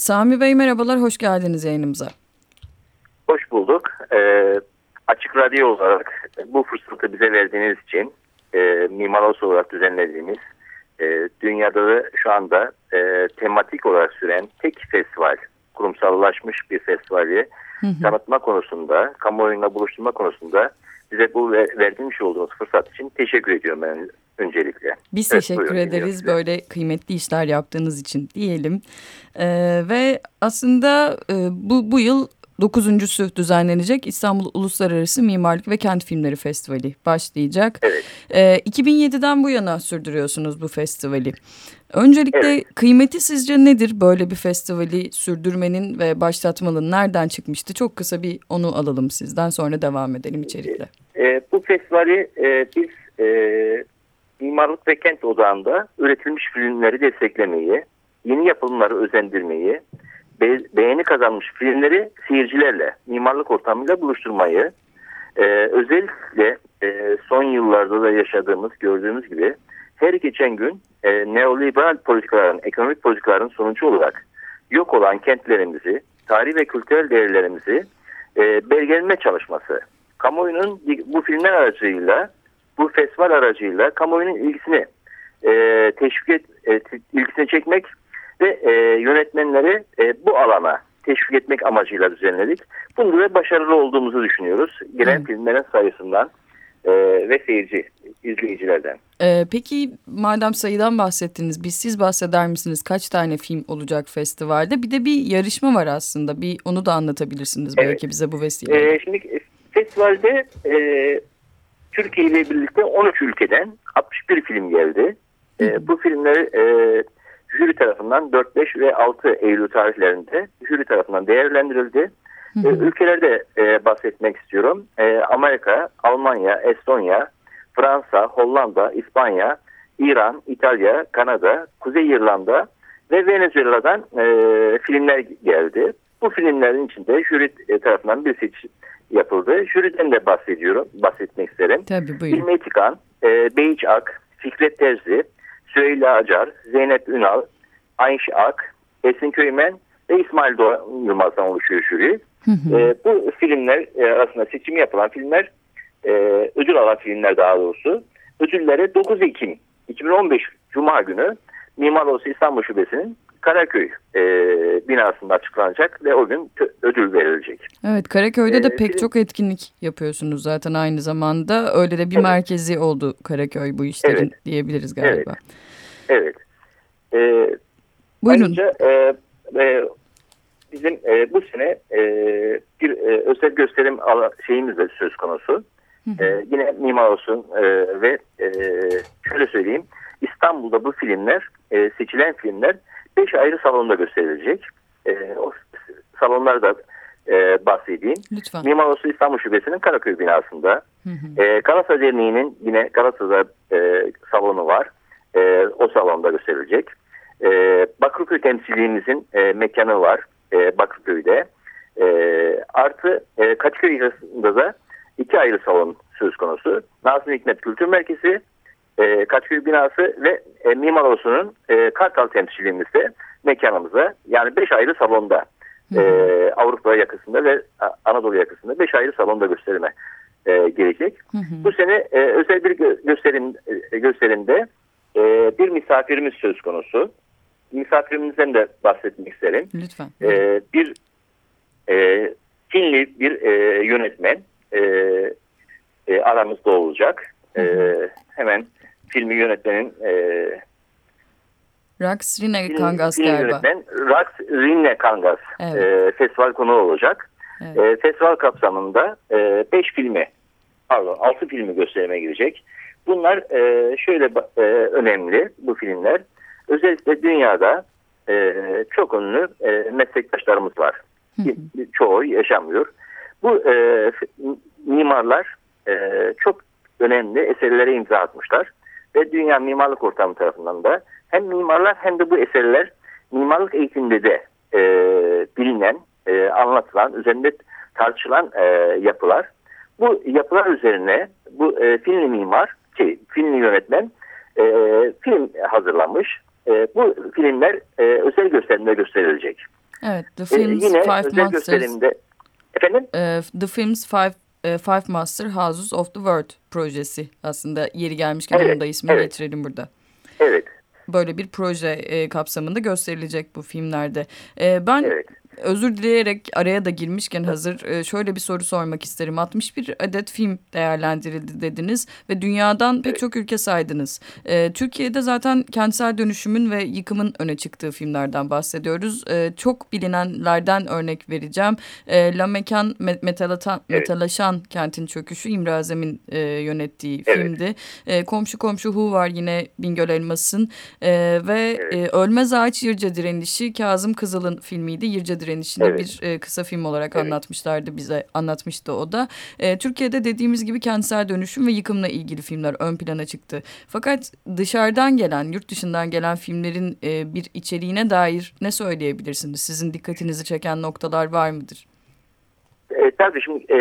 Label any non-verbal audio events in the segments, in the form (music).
Sami Bey merhabalar, hoş geldiniz yayınımıza. Hoş bulduk. Ee, açık Radyo olarak bu fırsatı bize verdiğiniz için e, Mimar Osu olarak düzenlediğimiz e, dünyada da şu anda e, tematik olarak süren tek festival, kurumsallaşmış bir festivali hı hı. tanıtma konusunda, kamuoyuna buluşturma konusunda bize bu verdiğiniz olduğunuz fırsat için teşekkür ediyorum ben öncelikle. Biz evet, teşekkür ederiz böyle kıymetli işler yaptığınız için diyelim. Ee, ve aslında e, bu, bu yıl dokuzuncusu düzenlenecek İstanbul Uluslararası Mimarlık ve Kent Filmleri Festivali başlayacak. Evet. Ee, 2007'den bu yana sürdürüyorsunuz bu festivali. Öncelikle evet. kıymeti sizce nedir böyle bir festivali sürdürmenin ve başlatmanın nereden çıkmıştı? Çok kısa bir onu alalım sizden sonra devam edelim içerikle. E, bu festivali e, biz e, Mimarlık ve Kent Odağı'nda üretilmiş filmleri desteklemeyi, yeni yapımları özendirmeyi, be beğeni kazanmış filmleri seyircilerle, mimarlık ortamıyla buluşturmayı, e, özellikle e, son yıllarda da yaşadığımız, gördüğümüz gibi her geçen gün e, neoliberal politikaların, ekonomik politikaların sonucu olarak yok olan kentlerimizi, tarih ve kültürel değerlerimizi e, belgeleme çalışması. Kamuoyunun bu filmler aracıyla, bu festival aracıyla kamuoyunun ilgisini e, teşvik et, e, ilgisini çekmek ve e, yönetmenleri e, bu alana teşvik etmek amacıyla düzenledik. Bunda da başarılı olduğumuzu düşünüyoruz. Gelen hmm. filmlerin sayısından e, ve seyirci, izleyicilerden. Ee, peki madem sayıdan bahsettiniz, biz siz bahseder misiniz? Kaç tane film olacak festivalde? Bir de bir yarışma var aslında. Bir onu da anlatabilirsiniz evet. belki bize bu vesileyle. Ee, şimdi festivalde e, Türkiye ile birlikte 13 ülkeden 61 film geldi. E, bu filmler e, jüri tarafından 4, 5 ve 6 Eylül tarihlerinde jüri tarafından değerlendirildi. Hı hı. Ülkelerde e, bahsetmek istiyorum. E, Amerika, Almanya, Estonya, Fransa, Hollanda, İspanya, İran, İtalya, Kanada, Kuzey İrlanda ve Venezuela'dan e, filmler geldi. Bu filmlerin içinde jüri e, tarafından bir seçim yapıldı. Jüriden de bahsediyorum, bahsetmek isterim. Tabii buyurun. İlmi Etikan, e, Beyiç Ak, Fikret Terzi, Süheyla Acar, Zeynep Ünal, Ayş Ak, Esin Köymen ve İsmail Doğan Yılmaz'dan oluşuyor jüri. Hı hı. E, bu filmler e, arasında seçim yapılan filmler e, ödül alan filmler daha doğrusu. Ödüllere 9 Ekim 2015 Cuma günü Mimar Odası İstanbul Şubesi'nin Karaköy e, binasında açıklanacak ve o gün ödül verilecek. Evet Karaköy'de ee, de pek film... çok etkinlik yapıyorsunuz zaten aynı zamanda. Öyle de bir evet. merkezi oldu Karaköy bu işlerin evet. diyebiliriz galiba. Evet. evet. Ee, Buyurun. Ayrıca e, e, bizim e, bu sene e, bir e, özel gösterim şeyimiz de söz konusu. Hı hı. E, yine Mimar olsun e, ve e, şöyle söyleyeyim İstanbul'da bu filmler e, seçilen filmler 5 ayrı salonda gösterilecek. E, o salonlar da e, bahsedeyim. Lütfen. Mimar Osu İstanbul Şubesi'nin Karaköy binasında. Hı hı. E, Galatasaray Derneği'nin yine Galatasaray e, salonu var. E, o salonda gösterilecek. E, Bakırköy temsilciliğimizin e, mekanı var e, Bakırköy'de. E, artı e, Kaçköy arasında da iki ayrı salon söz konusu. Nazım Hikmet Kültür Merkezi, e, Kaçköy binası ve e, Mimar Odası'nın e, Kartal temsilciliğimizde mekanımıza yani beş ayrı salonda e, Avrupa yakasında ve Anadolu yakasında beş ayrı salonda gösterime e, gelecek. Hı hı. Bu sene e, özel bir gö gösterim e, gösterimde e, bir misafirimiz söz konusu. Misafirimizden de bahsetmek isterim. Lütfen. E, bir e, Çinli bir e, yönetmen e, e, aramızda olacak. Hı hı. E, hemen filmi yönetmenin e, Rax Rine Kangas film, galiba. Yönetmen Rax Rine Kangas evet. e, festival konuğu olacak. Evet. E, festival kapsamında 5 e, filmi pardon 6 filmi gösterime girecek. Bunlar e, şöyle e, önemli bu filmler. Özellikle dünyada e, çok ünlü e, meslektaşlarımız var. Hı hı. Çoğu yaşamıyor. Bu e, mimarlar e, çok önemli eserlere imza atmışlar. Ve dünya mimarlık ortamı tarafından da hem mimarlar hem de bu eserler mimarlık eğitiminde de e, bilinen, e, anlatılan, üzerinde tartışılan e, yapılar. Bu yapılar üzerine bu e, filmli mimar, şey, filmli yönetmen e, film hazırlamış. E, bu filmler e, özel gösterimde gösterilecek. Evet, The Films yine Five özel Masters. gösterimde efendim The Films Five Five Master Houses of the World projesi aslında yeri gelmişken evet, onun da ismini evet. getirelim burada. Evet. Böyle bir proje e, kapsamında gösterilecek bu filmlerde. E, ben evet. Özür dileyerek araya da girmişken hazır e, şöyle bir soru sormak isterim. 61 adet film değerlendirildi dediniz ve dünyadan pek çok ülke saydınız. E, Türkiye'de zaten kentsel dönüşümün ve yıkımın öne çıktığı filmlerden bahsediyoruz. E, çok bilinenlerden örnek vereceğim. La Mekan Me- Metalatan, Evet. Metalaşan Kentin Çöküşü İmre Azem'in yönettiği Evet. filmdi. Komşu Komşu Hu var yine Bingöl Elmas'ın ve Evet. Ölmez Ağaç Yırca Direnişi Kazım Kızıl'ın filmiydi. Yırca Direnişi'ni Evet. bir e, kısa film olarak Evet. anlatmışlardı bize anlatmıştı o da. E, Türkiye'de dediğimiz gibi kentsel dönüşüm ve yıkımla ilgili filmler ön plana çıktı. Fakat dışarıdan gelen, yurt dışından gelen filmlerin e, bir içeriğine dair ne söyleyebilirsiniz? Sizin dikkatinizi çeken noktalar var mıdır? E, tabii şimdi e,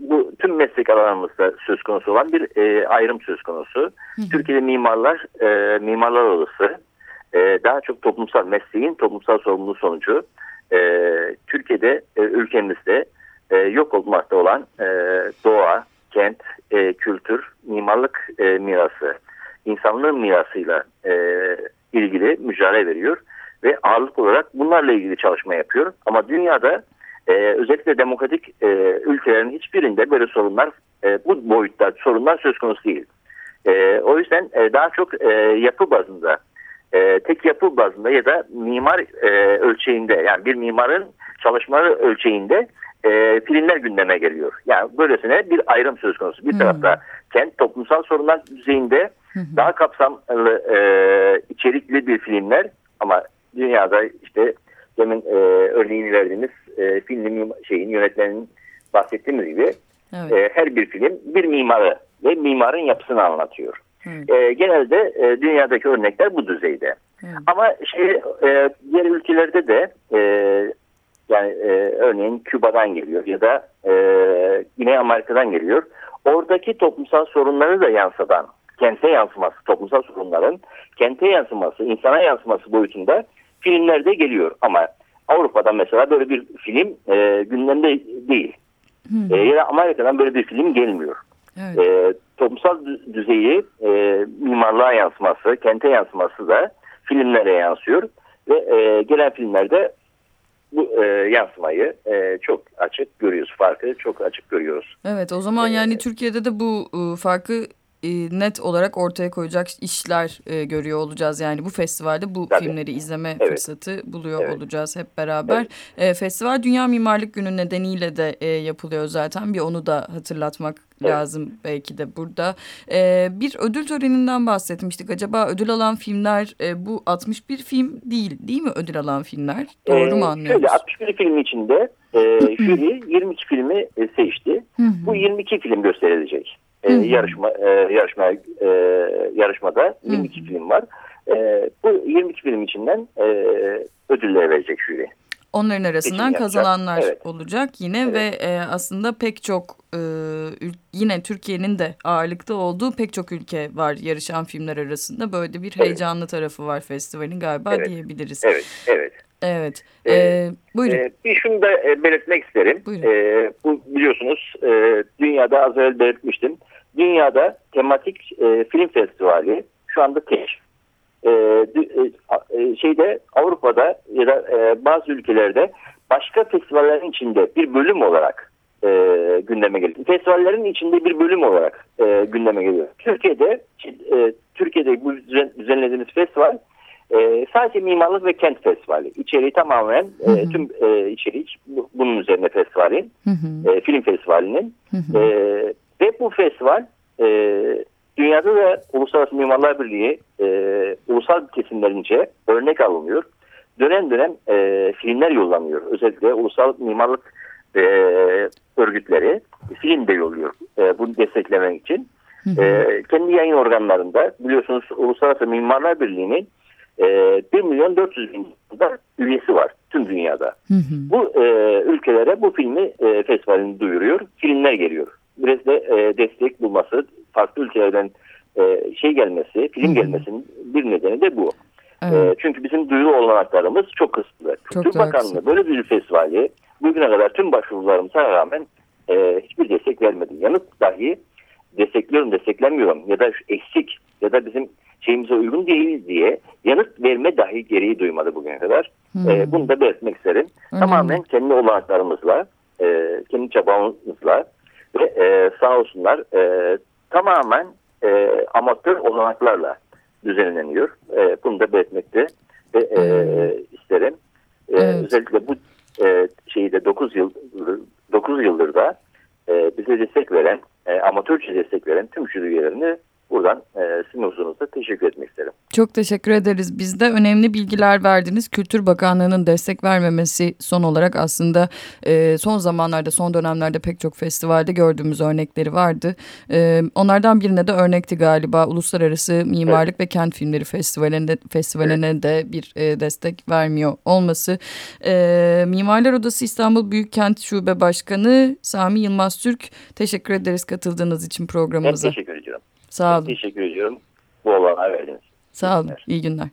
bu tüm meslek alanımızda söz konusu olan bir e, ayrım söz konusu. Türkiye'de mimarlar, e, mimarlar odası e, daha çok toplumsal mesleğin toplumsal sorumluluğu sonucu e, Türkiye'de e, ülkemizde e, yok olmakta olan e, doğa, kent, e, kültür, mimarlık e, mirası, insanlığın mirasıyla e, ilgili mücadele veriyor ve ağırlık olarak bunlarla ilgili çalışma yapıyor. Ama dünyada ee, özellikle demokratik e, ülkelerin hiçbirinde böyle sorunlar e, bu boyutta sorunlar söz konusu değil. E, o yüzden e, daha çok e, yapı bazında e, tek yapı bazında ya da mimar e, ölçeğinde yani bir mimarın çalışmaları ölçeğinde e, filmler gündeme geliyor. Yani böylesine bir ayrım söz konusu. Bir Hmm. tarafta kent toplumsal sorunlar düzeyinde daha kapsamlı e, içerikli bir filmler ama dünyada işte demin e, örneğini verdiğimiz e, filmin şeyin yönetmenin bahsettiğimiz gibi Evet. e, her bir film bir mimarı ve mimarın yapısını anlatıyor. E, genelde e, dünyadaki örnekler bu düzeyde. Evet. Ama şey e, diğer ülkelerde de e, yani e, örneğin Küba'dan geliyor ya da e, Güney Amerika'dan geliyor. Oradaki toplumsal sorunları da yansıtan, kente yansıması, toplumsal sorunların kente yansıması, insana yansıması boyutunda filmler de geliyor. Ama Avrupa'dan mesela böyle bir film e, gündemde değil. E, ya da Amerika'dan böyle bir film gelmiyor. Evet. E, toplumsal dü- düzeyi e, mimarlığa yansıması, kente yansıması da filmlere yansıyor. Ve e, gelen filmlerde bu e, yansımayı e, çok açık görüyoruz. Farkı çok açık görüyoruz. Evet o zaman Ee, yani Türkiye'de de bu e, farkı e, net olarak ortaya koyacak işler e, görüyor olacağız. Yani bu festivalde bu Tabii. filmleri izleme Evet. fırsatı buluyor Evet. olacağız hep beraber. E, festival Dünya Mimarlık Günü nedeniyle de e, yapılıyor zaten. Bir onu da hatırlatmak Evet. lazım belki de burada. E, bir ödül töreninden bahsetmiştik. Acaba ödül alan filmler e, bu 61 film değil değil mi ödül alan filmler? Doğru E, mu anlıyoruz? Şöyle 61 film içinde e, (clears throat) jüri 22 filmi e, seçti. Bu 22 film gösterilecek. E, Hı hı. yarışma e, yarışma e, yarışmada 22 film var. E, bu 22 film içinden e, ödüller verecek jüri. Onların arasından Seçim yapacak. kazananlar Evet. olacak yine Evet. ve e, aslında pek çok e, yine Türkiye'nin de ağırlıkta olduğu pek çok ülke var yarışan filmler arasında. Böyle bir heyecanlı tarafı var festivalin galiba Evet. diyebiliriz. Evet, evet. Evet. Ee, E, buyurun. Ee, bir şunu da e, belirtmek isterim. Buyurun. Ee, bu biliyorsunuz e, dünyada az evvel belirtmiştim. Dünyada tematik e, film festivali şu anda keşf. Ee, e, e, şeyde Avrupa'da ya da e, bazı ülkelerde başka festivallerin içinde bir bölüm olarak e, gündeme geliyor. Festivallerin içinde bir bölüm olarak e, gündeme geliyor. Türkiye'de e, Türkiye'de bu düzen- düzenlediğimiz festival e, sadece mimarlık ve kent festivali. İçeriği tamamen e, Hı hı. tüm e, içerik bu- bunun üzerine festivalin, Hı hı, e, film festivalinin. hı hı. E, ve bu festival e, dünyada da Uluslararası Mimarlar Birliği e, ulusal kesimlerince örnek alınıyor. Dönem dönem e, filmler yollanıyor. Özellikle ulusal mimarlık e, örgütleri film de yolluyor e, bunu desteklemek için. Hı hı. E, kendi yayın organlarında biliyorsunuz Uluslararası Mimarlar Birliği'nin e, 1 milyon 400 bin da üyesi var tüm dünyada. Hı hı. Bu e, ülkelere bu filmi e, festivalini duyuruyor. Filmler geliyor. Biraz da e, destek bulması, farklı ülkelerden e, şey gelmesi, Hı hı. film gelmesinin bir nedeni de bu. Evet. E, çünkü bizim duyuru olanaklarımız çok kısıtlı. Çok Kültür Bakanlığı böyle bir festivali bugüne kadar tüm başvurularımıza rağmen e, hiçbir destek vermedi. Yanıt dahi destekliyorum, desteklemiyorum ya da eksik ya da bizim şeyimize uygun değil diye yanıt verme dahi gereği duymadı bugüne kadar. Hmm. E, bunu da belirtmek isterim. Önemli. Tamamen kendi olanaklarımızla, e, kendi çabamızla ve e, sağ olsunlar e, tamamen e, amatör olanaklarla düzenleniyor. E, bunu da belirtmekte ve e, Hmm. isterim. E, Evet. Özellikle bu e, şeyde 9 yıl 9 yıldır da e, bize destek veren, e, amatörce destek veren tüm jüri üyelerini buradan e, sizin huzurunuzda teşekkür etmek isterim. Çok teşekkür ederiz. Bizde önemli bilgiler verdiniz. Kültür Bakanlığı'nın destek vermemesi son olarak aslında e, son zamanlarda, son dönemlerde pek çok festivalde gördüğümüz örnekleri vardı. E, onlardan birine de örnekti galiba. Uluslararası Mimarlık ve Kent Filmleri Festivali'nde, Festivaline de bir e, destek vermiyor olması. E, Mimarlar Odası İstanbul Büyükkent Şube Başkanı Sami Yılmaz Türk teşekkür ederiz katıldığınız için Ben programımıza. teşekkür ediyorum. Sağ olun. Teşekkür ediyorum. Bu olanağı verdiğiniz için. Sağ olun. İyi günler.